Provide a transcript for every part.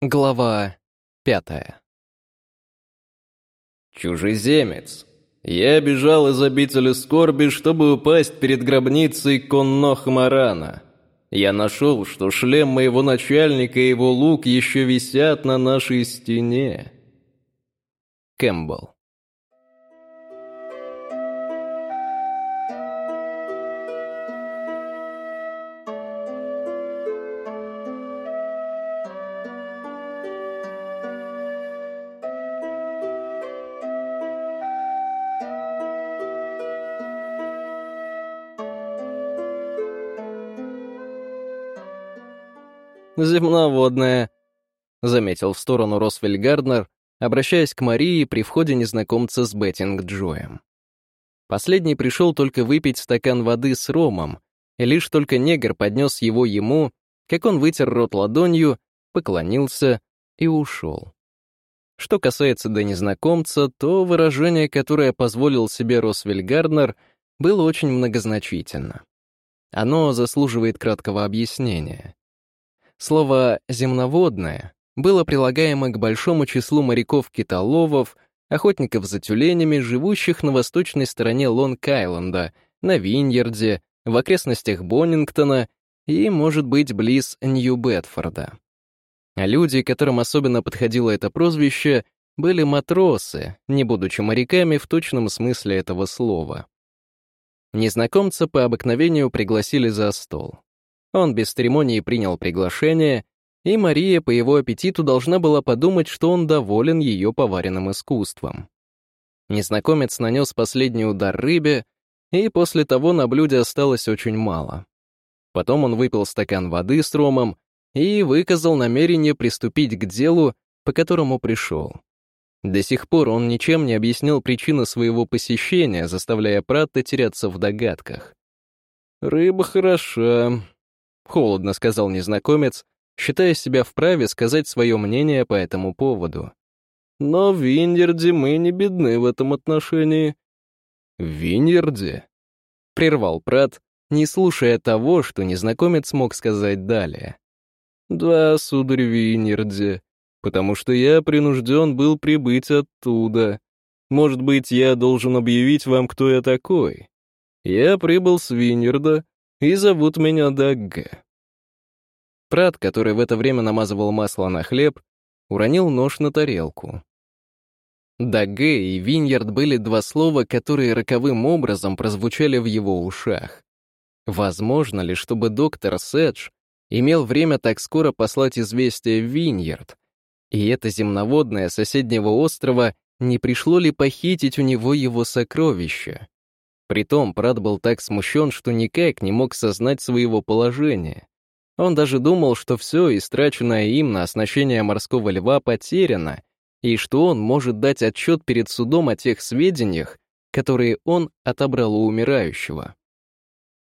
Глава пятая. Чужеземец. Я бежал из обители скорби, чтобы упасть перед гробницей Коннох Марана. Я нашел, что шлем моего начальника и его лук еще висят на нашей стене. Кэмпбелл. «Земноводная», — заметил в сторону Росвель Гарднер, обращаясь к Марии при входе незнакомца с Беттинг Джоем. Последний пришел только выпить стакан воды с ромом, и лишь только негр поднес его ему, как он вытер рот ладонью, поклонился и ушел. Что касается до незнакомца, то выражение, которое позволил себе Росвель Гарднер, было очень многозначительно. Оно заслуживает краткого объяснения. Слово «земноводное» было прилагаемо к большому числу моряков-китоловов, охотников за тюленями, живущих на восточной стороне Лонг-Айленда, на Виньерде, в окрестностях Боннингтона и, может быть, близ Нью-Бетфорда. А люди, которым особенно подходило это прозвище, были матросы, не будучи моряками в точном смысле этого слова. Незнакомца по обыкновению пригласили за стол. Он без церемонии принял приглашение, и Мария по его аппетиту должна была подумать, что он доволен ее поваренным искусством. Незнакомец нанес последний удар рыбе, и после того на блюде осталось очень мало. Потом он выпил стакан воды с ромом и выказал намерение приступить к делу, по которому пришел. До сих пор он ничем не объяснил причину своего посещения, заставляя Пратта теряться в догадках. «Рыба хороша», Холодно сказал незнакомец, считая себя вправе сказать свое мнение по этому поводу. Но в Виньерде мы не бедны в этом отношении. В Виньерде? Прервал Прат, не слушая того, что незнакомец мог сказать далее. Да, сударь, Виньерде, потому что я принужден был прибыть оттуда. Может быть, я должен объявить вам, кто я такой. Я прибыл с Виньерда, и зовут меня Дагге». Прат, который в это время намазывал масло на хлеб, уронил нож на тарелку. Дагге и Виньярд были два слова, которые роковым образом прозвучали в его ушах. Возможно ли, чтобы доктор Сэдж имел время так скоро послать известие в Виньярд, и это земноводное соседнего острова не пришло ли похитить у него его сокровища? Притом Прат был так смущен, что никак не мог сознать своего положения. Он даже думал, что все, истраченное им на оснащение морского льва, потеряно, и что он может дать отчет перед судом о тех сведениях, которые он отобрал у умирающего.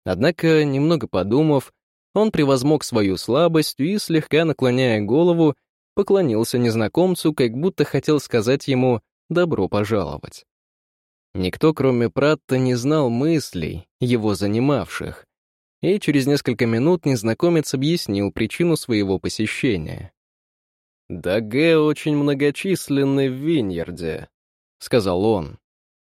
Однако, немного подумав, он превозмог свою слабость и, слегка наклоняя голову, поклонился незнакомцу, как будто хотел сказать ему «добро пожаловать». Никто, кроме Пратта, не знал мыслей, его занимавших, и через несколько минут незнакомец объяснил причину своего посещения. «Даге очень многочисленны в Виньерде», — сказал он.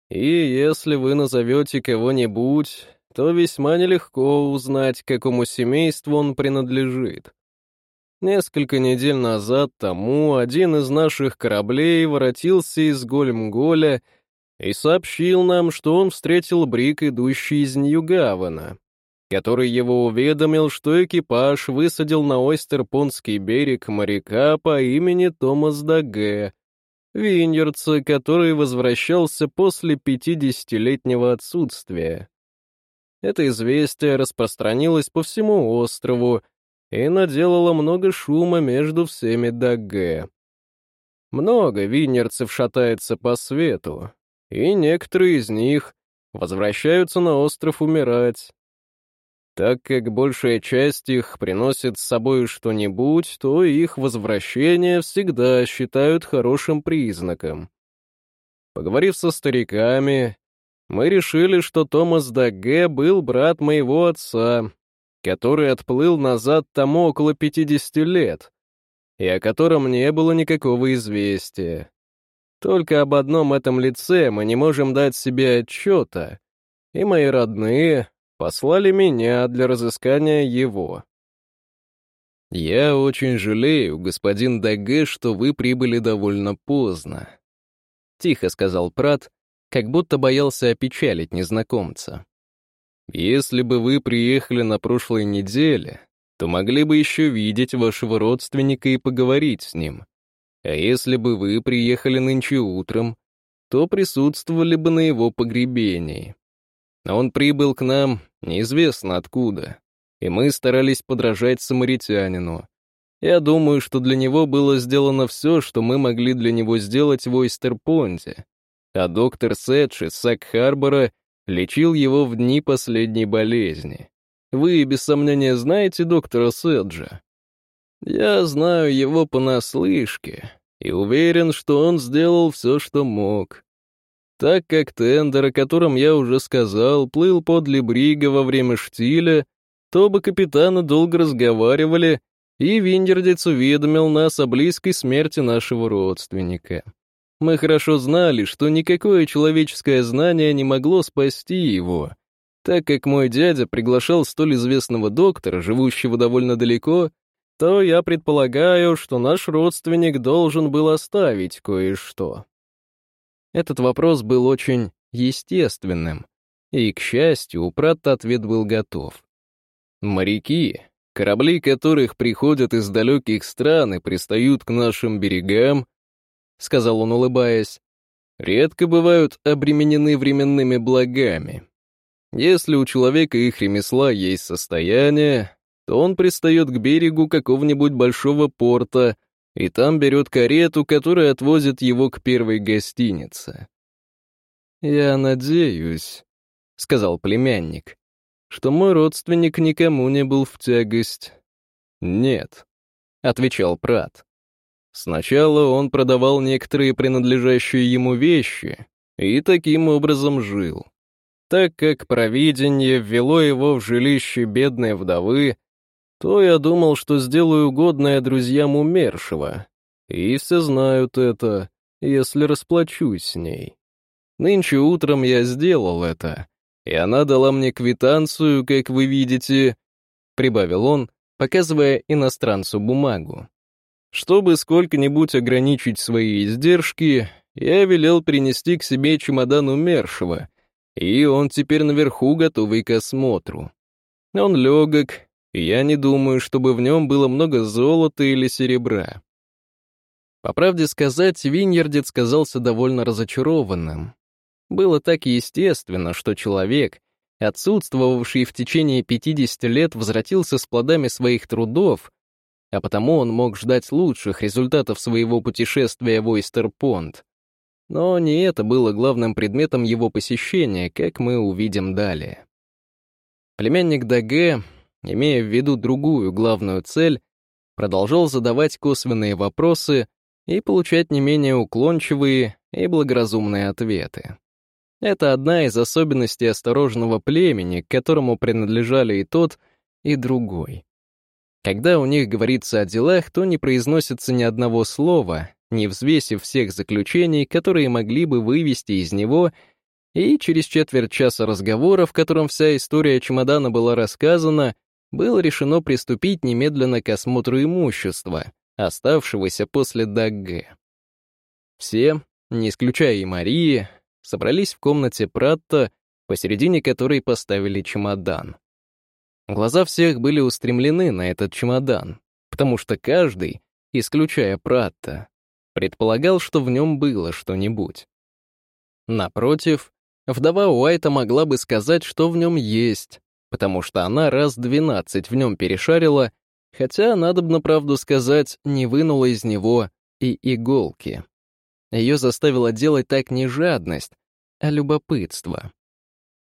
«И если вы назовете кого-нибудь, то весьма нелегко узнать, к какому семейству он принадлежит. Несколько недель назад тому один из наших кораблей воротился из Гольмголя и сообщил нам, что он встретил Брик, идущий из Ньюгавана, который его уведомил, что экипаж высадил на Ойстерпонский берег моряка по имени Томас Даге, виньерца, который возвращался после пятидесятилетнего отсутствия. Это известие распространилось по всему острову и наделало много шума между всеми Даге. Много винерцев шатается по свету, и некоторые из них возвращаются на остров умирать. Так как большая часть их приносит с собой что-нибудь, то их возвращение всегда считают хорошим признаком. Поговорив со стариками, мы решили, что Томас Даге был брат моего отца, который отплыл назад тому около 50 лет, и о котором не было никакого известия. Только об одном этом лице мы не можем дать себе отчета, и мои родные послали меня для разыскания его. «Я очень жалею, господин Даге, что вы прибыли довольно поздно», — тихо сказал Прат, как будто боялся опечалить незнакомца. «Если бы вы приехали на прошлой неделе, то могли бы еще видеть вашего родственника и поговорить с ним. А если бы вы приехали нынче утром, то присутствовали бы на его погребении. Он прибыл к нам неизвестно откуда, и мы старались подражать самаритянину. Я думаю, что для него было сделано все, что мы могли для него сделать в Ойстерпонте. А доктор Сетч из Сак-Харбора лечил его в дни последней болезни. Вы, без сомнения, знаете доктора Седжа? Я знаю его понаслышке и уверен, что он сделал все, что мог. Так как тендер, о котором я уже сказал, плыл под Лебрига во время штиля, то оба капитана долго разговаривали, и Виндердец уведомил нас о близкой смерти нашего родственника. Мы хорошо знали, что никакое человеческое знание не могло спасти его, так как мой дядя приглашал столь известного доктора, живущего довольно далеко, то я предполагаю, что наш родственник должен был оставить кое-что. Этот вопрос был очень естественным, и, к счастью, у Пратта ответ был готов. Моряки, корабли которых приходят из далеких стран и пристают к нашим берегам, сказал он, улыбаясь, редко бывают обременены временными благами. Если у человека их ремесла есть состояние, то он пристает к берегу какого-нибудь большого порта и там берет карету, которая отвозит его к первой гостинице. «Я надеюсь», — сказал племянник, что мой родственник никому не был в тягость. «Нет», — отвечал Прат. «Сначала он продавал некоторые принадлежащие ему вещи и таким образом жил. Так как провидение ввело его в жилище бедной вдовы, то я думал, что сделаю угодное друзьям умершего, и все знают это, если расплачусь с ней. Нынче утром я сделал это, и она дала мне квитанцию, как вы видите, — прибавил он, показывая иностранцу бумагу. Чтобы сколько-нибудь ограничить свои издержки, я велел принести к себе чемодан умершего, и он теперь наверху, готовый к осмотру. Он легок, я не думаю, чтобы в нем было много золота или серебра. По правде сказать, Виньердец казался довольно разочарованным. Было так естественно, что человек, отсутствовавший в течение 50 лет, возвратился с плодами своих трудов, а потому он мог ждать лучших результатов своего путешествия в Ойстерпонд. Но не это было главным предметом его посещения, как мы увидим далее. Племянник Даге, имея в виду другую главную цель, продолжал задавать косвенные вопросы и получать не менее уклончивые и благоразумные ответы. Это одна из особенностей осторожного племени, к которому принадлежали и тот, и другой. Когда у них говорится о делах, то не произносится ни одного слова, не взвесив всех заключений, которые могли бы вывести из него, и через четверть часа разговора, в котором вся история чемодана была рассказана, было решено приступить немедленно к осмотру имущества, оставшегося после Дагге. Все, не исключая и Марии, собрались в комнате Пратта, посередине которой поставили чемодан. Глаза всех были устремлены на этот чемодан, потому что каждый, исключая Пратта, предполагал, что в нем было что-нибудь. Напротив, вдова Уайта могла бы сказать, что в нем есть, потому что она раз двенадцать в нем перешарила, хотя, надобно правду сказать, не вынула из него и иголки. Ее заставила делать так не жадность, а любопытство.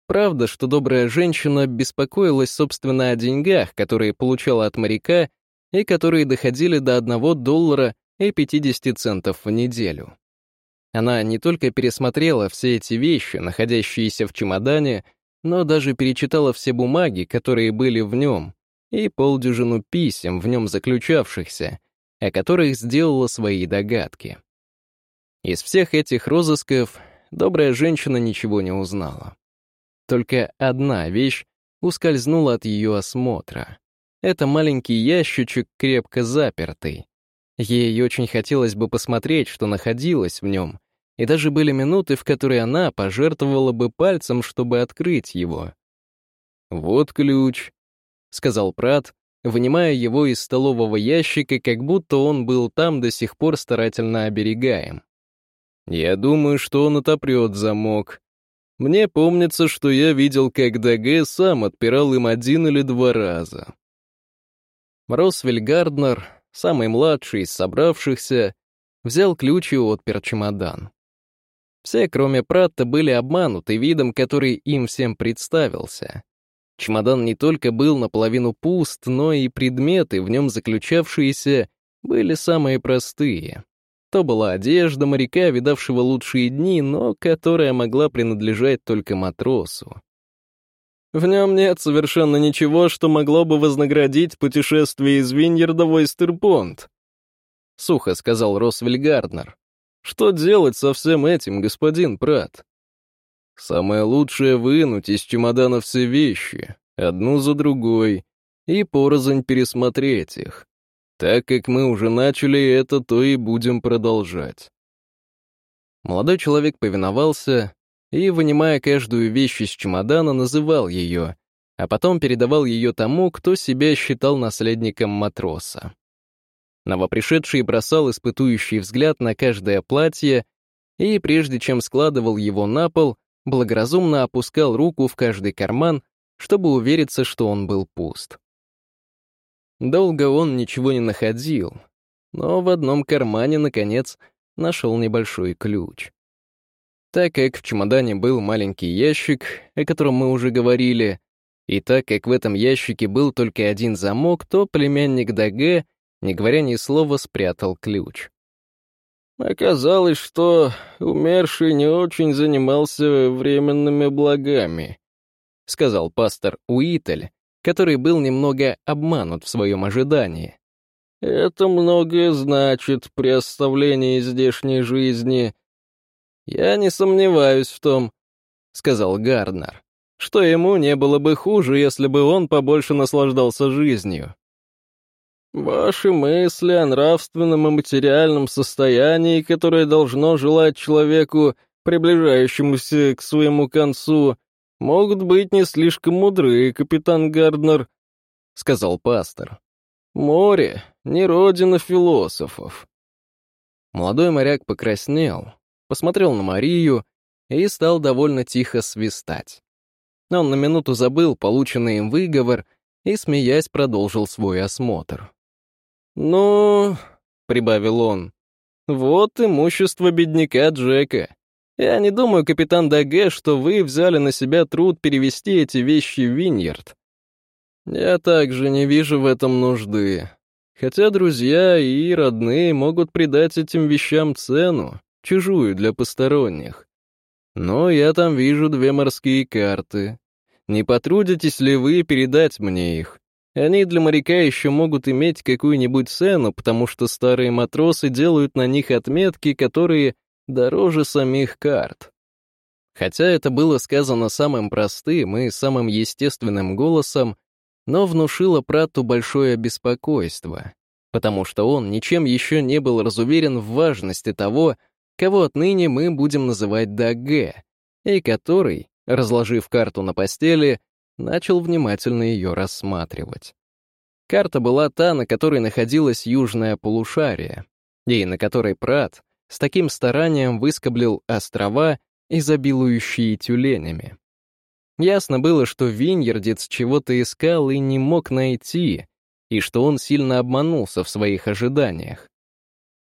Правда, что добрая женщина беспокоилась, собственно, о деньгах, которые получала от моряка и которые доходили до одного доллара и 50 центов в неделю. Она не только пересмотрела все эти вещи, находящиеся в чемодане, но даже перечитала все бумаги, которые были в нем, и полдюжину писем в нем заключавшихся, о которых сделала свои догадки. Из всех этих розысков добрая женщина ничего не узнала. Только одна вещь ускользнула от ее осмотра. Это маленький ящичек, крепко запертый. Ей очень хотелось бы посмотреть, что находилось в нем, и даже были минуты, в которые она пожертвовала бы пальцем, чтобы открыть его. «Вот ключ», — сказал Прат, вынимая его из столового ящика, как будто он был там до сих пор старательно оберегаем. «Я думаю, что он отопрет замок. Мне помнится, что я видел, как ДГ сам отпирал им один или два раза». Росвель Гарднер, самый младший из собравшихся, взял ключ и отпер чемодан. Все, кроме Пратта, были обмануты видом, который им всем представился. Чемодан не только был наполовину пуст, но и предметы, в нем заключавшиеся, были самые простые. То была одежда моряка, видавшего лучшие дни, но которая могла принадлежать только матросу. В нем нет совершенно ничего, что могло бы вознаградить путешествие из Виньерда в Ойстерпонт. Сухо сказал Росвель Гарднер. Что делать со всем этим, господин Прат? Самое лучшее вынуть из чемодана все вещи, одну за другой, и порознь пересмотреть их. Так как мы уже начали это, то и будем продолжать. Молодой человек повиновался, и, вынимая каждую вещь из чемодана, называл ее, а потом передавал ее тому, кто себя считал наследником матроса. Новопришедший бросал испытующий взгляд на каждое платье и, прежде чем складывал его на пол, благоразумно опускал руку в каждый карман, чтобы увериться, что он был пуст. Долго он ничего не находил, но в одном кармане, наконец, нашел небольшой ключ. Так как в чемодане был маленький ящик, о котором мы уже говорили, и так как в этом ящике был только один замок, то племянник Даге, не говоря ни слова, спрятал ключ. Оказалось, что умерший не очень занимался временными благами, сказал пастор Уитель, который был немного обманут в своем ожидании. Это многое значит при оставлении здешней жизни, «Я не сомневаюсь в том», — сказал Гарднер, «что ему не было бы хуже, если бы он побольше наслаждался жизнью». «Ваши мысли о нравственном и материальном состоянии, которое должно желать человеку, приближающемуся к своему концу, могут быть не слишком мудры, капитан Гарднер», — сказал пастор. «Море — не родина философов». Молодой моряк покраснел, посмотрел на Марию и стал довольно тихо свистать. Он на минуту забыл полученный им выговор и, смеясь, продолжил свой осмотр. «Ну...» — прибавил он. «Вот имущество бедняка Джека. Я не думаю, капитан Даге, что вы взяли на себя труд перевести эти вещи в Виньерд. Я также не вижу в этом нужды. Хотя друзья и родные могут придать этим вещам цену, чужую для посторонних. Но я там вижу две морские карты. Не потрудитесь ли вы передать мне их? Они для моряка еще могут иметь какую-нибудь цену, потому что старые матросы делают на них отметки, которые дороже самих карт. Хотя это было сказано самым простым и самым естественным голосом, но внушило Прату большое беспокойство, потому что он ничем еще не был разуверен в важности того, кого отныне мы будем называть Даге, и который, разложив карту на постели, начал внимательно ее рассматривать. Карта была та, на которой находилось южное полушарие, и на которой Прат с таким старанием выскоблил острова, изобилующие тюленями. Ясно было, что Виньердец чего-то искал и не мог найти, и что он сильно обманулся в своих ожиданиях.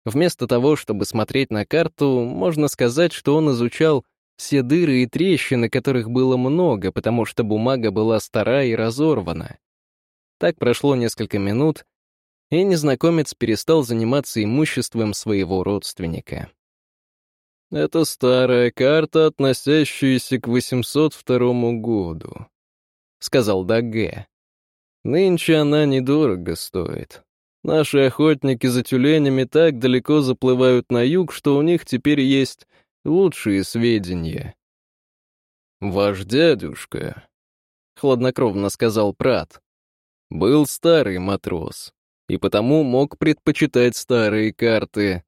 Вместо того, чтобы смотреть на карту, можно сказать, что он изучал все дыры и трещины, которых было много, потому что бумага была стара и разорвана. Так прошло несколько минут, и незнакомец перестал заниматься имуществом своего родственника. «Это старая карта, относящаяся к 802 году», — сказал Даге. «Нынче она недорого стоит. Наши охотники за тюленями так далеко заплывают на юг, что у них теперь есть лучшие сведения. «Ваш дядюшка», — хладнокровно сказал Прат, — «был старый матрос, и потому мог предпочитать старые карты.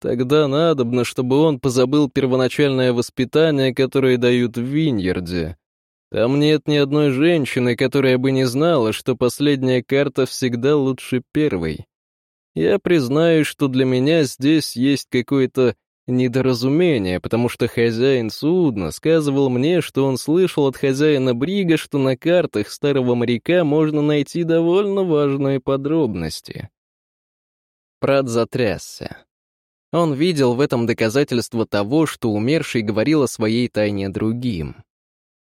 Тогда надобно, чтобы он позабыл первоначальное воспитание, которое дают в Виньерде, там нет ни одной женщины, которая бы не знала, что последняя карта всегда лучше первой. Я признаю, что для меня здесь есть какое-то недоразумение, потому что хозяин судна сказывал мне, что он слышал от хозяина Брига, что на картах старого моряка можно найти довольно важные подробности. Прат затрясся. Он видел в этом доказательство того, что умерший говорил о своей тайне другим.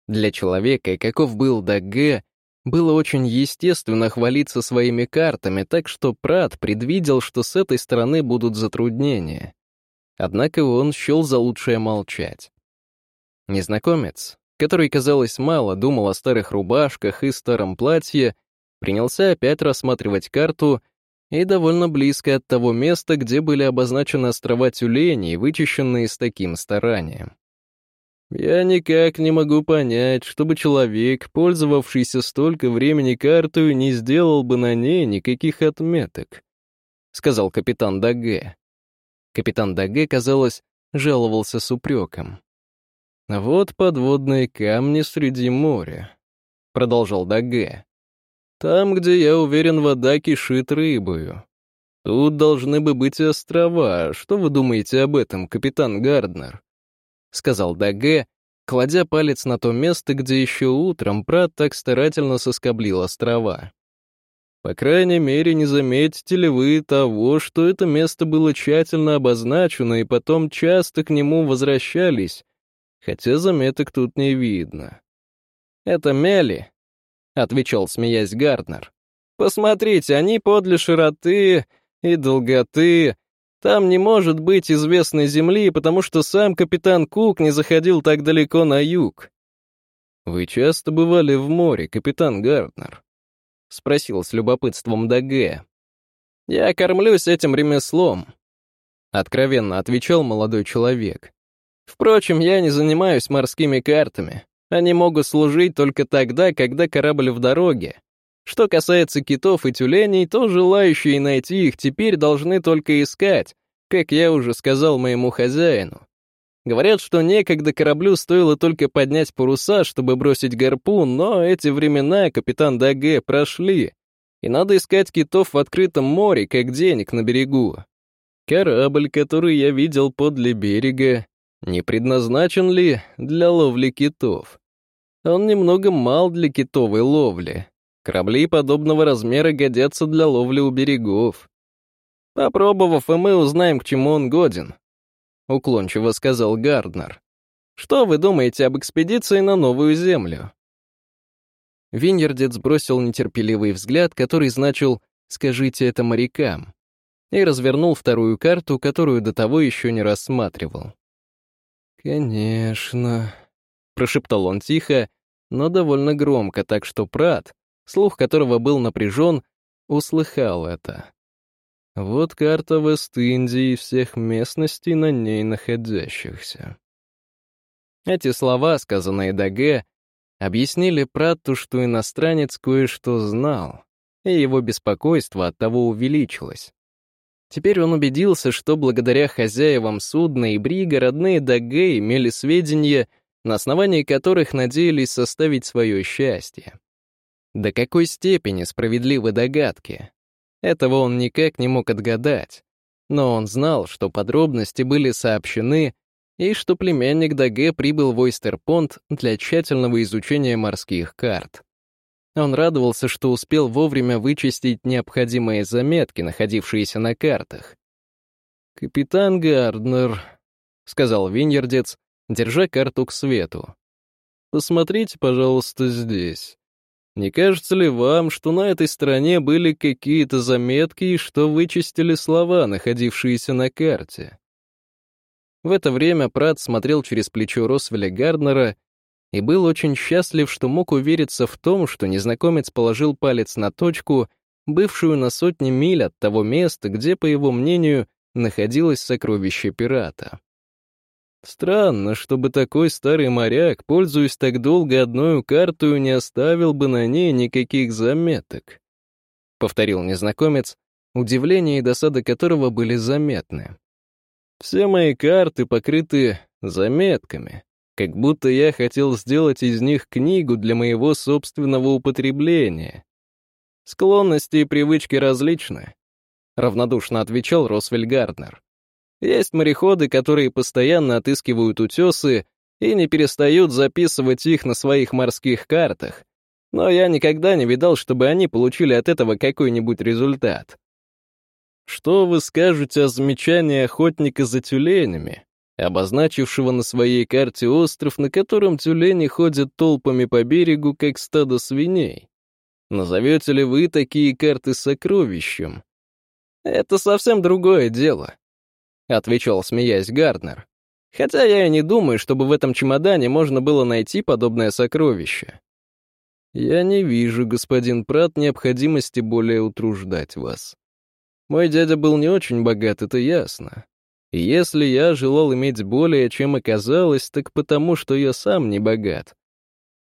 Для человека, каков был Дагге, было очень естественно хвалиться своими картами, так что Прат предвидел, что с этой стороны будут затруднения. Однако он счел за лучшее молчать. Незнакомец, который, казалось, мало думал о старых рубашках и старом платье, принялся опять рассматривать карту и довольно близко от того места, где были обозначены острова тюленей, вычищенные с таким старанием. Я никак не могу понять, чтобы человек, пользовавшийся столько времени картой, не сделал бы на ней никаких отметок», — сказал капитан Даге. Капитан Даге, казалось, жаловался с упреком. «Вот подводные камни среди моря», — продолжал Даге. «Там, где, я уверен, вода кишит рыбою. Тут должны бы быть острова. Что вы думаете об этом, капитан Гарднер?» — сказал Даге, кладя палец на то место, где еще утром Прат так старательно соскоблил острова. По крайней мере, не заметите ли вы того, что это место было тщательно обозначено и потом часто к нему возвращались, хотя заметок тут не видно. «Это мели», — отвечал, смеясь Гарднер. «Посмотрите, они подле широты и долготы, там не может быть известной земли, потому что сам капитан Кук не заходил так далеко на юг. «Вы часто бывали в море, капитан Гарднер?» — спросил с любопытством Даге. «Я кормлюсь этим ремеслом», — откровенно отвечал молодой человек. «Впрочем, я не занимаюсь морскими картами. Они могут служить только тогда, когда корабль в дороге, что касается китов и тюленей, то желающие найти их теперь должны только искать, как я уже сказал моему хозяину. Говорят, что некогда кораблю стоило только поднять паруса, чтобы бросить гарпун, но эти времена, капитан Даге, прошли, и надо искать китов в открытом море, как денег на берегу. Корабль, который я видел подле берега, не предназначен ли для ловли китов? Он немного мал для китовой ловли, Корабли подобного размера годятся для ловли у берегов. Попробовав, и мы узнаем, к чему он годен», — уклончиво сказал Гарднер. «Что вы думаете об экспедиции на Новую Землю?» Виньердец бросил нетерпеливый взгляд, который значил «скажите это морякам», и развернул вторую карту, которую до того еще не рассматривал. «Конечно», — прошептал он тихо, но довольно громко, так что Прат, слух которого был напряжен, услыхал это. Вот карта Вест-Индии и всех местностей на ней находящихся. Эти слова, сказанные Даге, объяснили Пратту, что иностранец кое-что знал, и его беспокойство от того увеличилось. Теперь он убедился, что благодаря хозяевам судна и брига родные Даге имели сведения, на основании которых надеялись составить свое счастье. До какой степени справедливы догадки? Этого он никак не мог отгадать. Но он знал, что подробности были сообщены и что племянник Даге прибыл в Ойстерпонт для тщательного изучения морских карт. Он радовался, что успел вовремя вычистить необходимые заметки, находившиеся на картах. «Капитан Гарднер», — сказал Виньердец, держа карту к свету. «Посмотрите, пожалуйста, здесь. Не кажется ли вам, что на этой стороне были какие-то заметки и что вычистили слова, находившиеся на карте? В это время Прат смотрел через плечо Росвеля Гарднера и был очень счастлив, что мог увериться в том, что незнакомец положил палец на точку, бывшую на сотни миль от того места, где, по его мнению, находилось сокровище пирата. Странно, чтобы такой старый моряк, пользуясь так долго одной картой, не оставил бы на ней никаких заметок. Повторил незнакомец, удивление и досада которого были заметны. Все мои карты покрыты заметками, как будто я хотел сделать из них книгу для моего собственного употребления. Склонности и привычки различны, равнодушно отвечал Росвель Гарднер. Есть мореходы, которые постоянно отыскивают утесы и не перестают записывать их на своих морских картах. Но я никогда не видал, чтобы они получили от этого какой-нибудь результат. Что вы скажете о замечании охотника за тюленями, обозначившего на своей карте остров, на котором тюлени ходят толпами по берегу, как стадо свиней? Назовете ли вы такие карты сокровищем? Это совсем другое дело. — отвечал, смеясь, Гарднер. «Хотя я и не думаю, чтобы в этом чемодане можно было найти подобное сокровище». «Я не вижу, господин Прат, необходимости более утруждать вас. Мой дядя был не очень богат, это ясно. И если я желал иметь более, чем оказалось, так потому, что я сам не богат.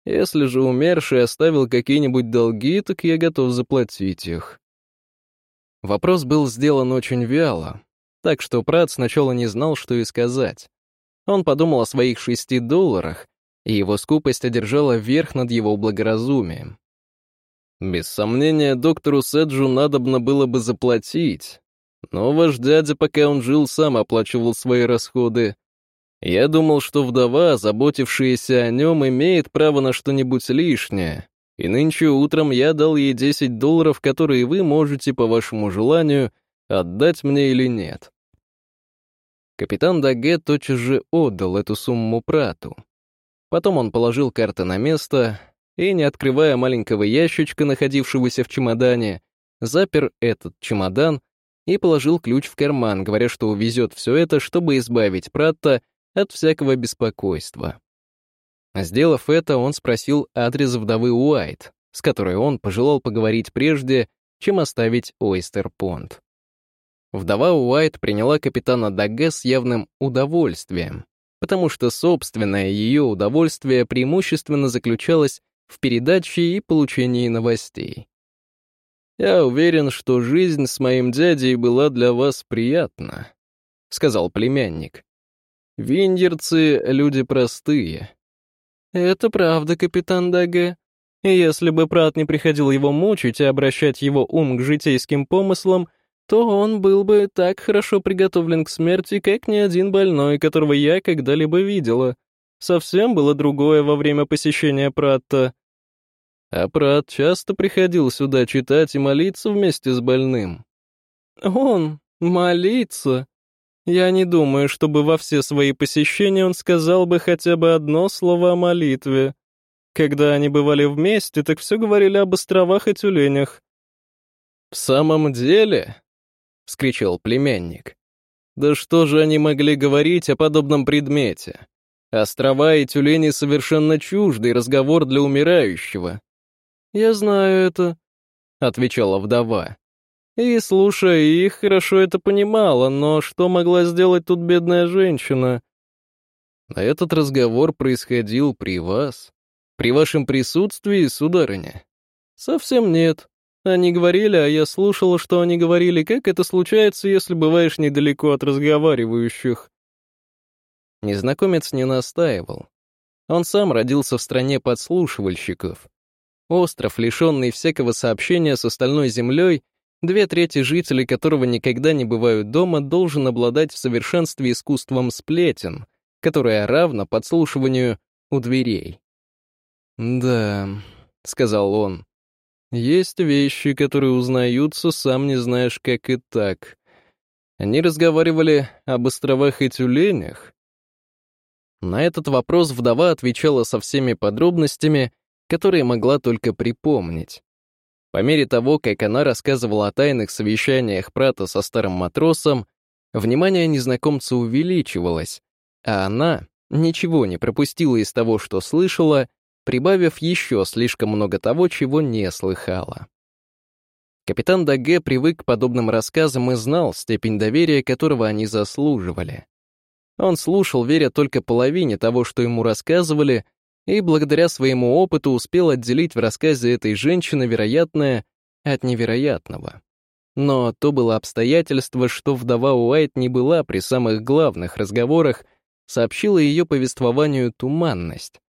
Если же умерший оставил какие-нибудь долги, так я готов заплатить их». Вопрос был сделан очень вяло, так что Прат сначала не знал, что и сказать. Он подумал о своих шести долларах, и его скупость одержала верх над его благоразумием. Без сомнения, доктору Седжу надобно было бы заплатить, но ваш дядя, пока он жил, сам оплачивал свои расходы. Я думал, что вдова, заботившаяся о нем, имеет право на что-нибудь лишнее, и нынче утром я дал ей 10 долларов, которые вы можете, по вашему желанию, отдать мне или нет. Капитан Даге тотчас же отдал эту сумму Прату. Потом он положил карты на место и, не открывая маленького ящичка, находившегося в чемодане, запер этот чемодан и положил ключ в карман, говоря, что увезет все это, чтобы избавить Пратта от всякого беспокойства. Сделав это, он спросил адрес вдовы Уайт, с которой он пожелал поговорить прежде, чем оставить Ойстер-Понт. Вдова Уайт приняла капитана Даге с явным удовольствием, потому что собственное ее удовольствие преимущественно заключалось в передаче и получении новостей. «Я уверен, что жизнь с моим дядей была для вас приятна», — сказал племянник. «Виндерцы — люди простые». «Это правда, капитан Даге. Если бы Прат не приходил его мучить и обращать его ум к житейским помыслам, — то он был бы так хорошо приготовлен к смерти, как ни один больной, которого я когда-либо видела. Совсем было другое во время посещения Пратта. А Прат часто приходил сюда читать и молиться вместе с больным. Он молиться? Я не думаю, чтобы во все свои посещения он сказал бы хотя бы одно слово о молитве. Когда они бывали вместе, так все говорили об островах и тюленях. «В самом деле?» — вскричал племянник. «Да что же они могли говорить о подобном предмете? Острова и тюлени совершенно чуждый разговор для умирающего». «Я знаю это», — отвечала вдова. И, слушая их, хорошо это понимала, но что могла сделать тут бедная женщина? А этот разговор происходил при вас, при вашем присутствии, сударыня? Совсем нет. Они говорили, а я слушала, что они говорили, как это случается, если бываешь недалеко от разговаривающих. Незнакомец не настаивал. Он сам родился в стране подслушивальщиков. Остров, лишенный всякого сообщения с остальной землей, две трети жителей которого никогда не бывают дома, должен обладать в совершенстве искусством сплетен, которое равно подслушиванию у дверей. «Да», — сказал он, есть вещи, которые узнаются, сам не знаешь, как и так. Они разговаривали об островах и тюленях. На этот вопрос вдова отвечала со всеми подробностями, которые могла только припомнить. По мере того, как она рассказывала о тайных совещаниях Прата со старым матросом, внимание незнакомца увеличивалось, а она ничего не пропустила из того, что слышала, прибавив еще слишком много того, чего не слыхала. Капитан Даге привык к подобным рассказам и знал степень доверия, которого они заслуживали. Он слушал, веря только половине того, что ему рассказывали, и благодаря своему опыту успел отделить в рассказе этой женщины вероятное от невероятного. Но то было обстоятельство, что вдова Уайт не была при самых главных разговорах, сообщила ее повествованию туманность.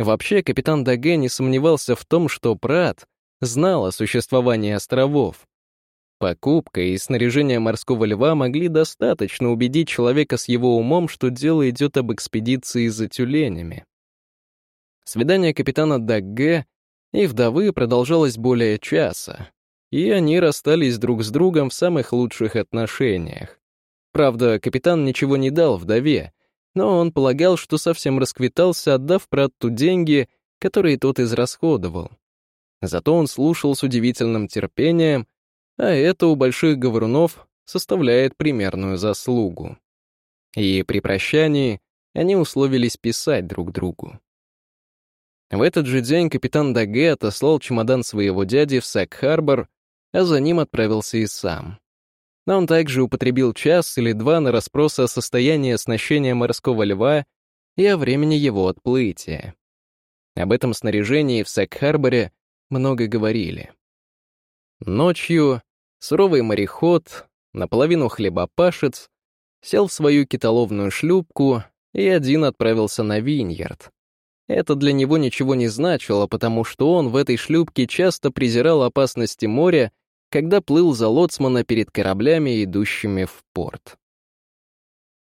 Вообще, капитан Даге не сомневался в том, что Прат знал о существовании островов. Покупка и снаряжение морского льва могли достаточно убедить человека с его умом, что дело идет об экспедиции за тюленями. Свидание капитана Дагге и вдовы продолжалось более часа, и они расстались друг с другом в самых лучших отношениях. Правда, капитан ничего не дал вдове, но он полагал, что совсем расквитался, отдав Пратту деньги, которые тот израсходовал. Зато он слушал с удивительным терпением, а это у больших говорунов составляет примерную заслугу. И при прощании они условились писать друг другу. В этот же день капитан Даге отослал чемодан своего дяди в Сак-Харбор, а за ним отправился и сам. Но он также употребил час или два на расспросы о состоянии оснащения морского льва и о времени его отплытия. Об этом снаряжении в Сак-Харборе много говорили. Ночью суровый мореход, наполовину хлебопашец, сел в свою китоловную шлюпку и один отправился на Виньярд. Это для него ничего не значило, потому что он в этой шлюпке часто презирал опасности моря, когда плыл за лоцмана перед кораблями, идущими в порт.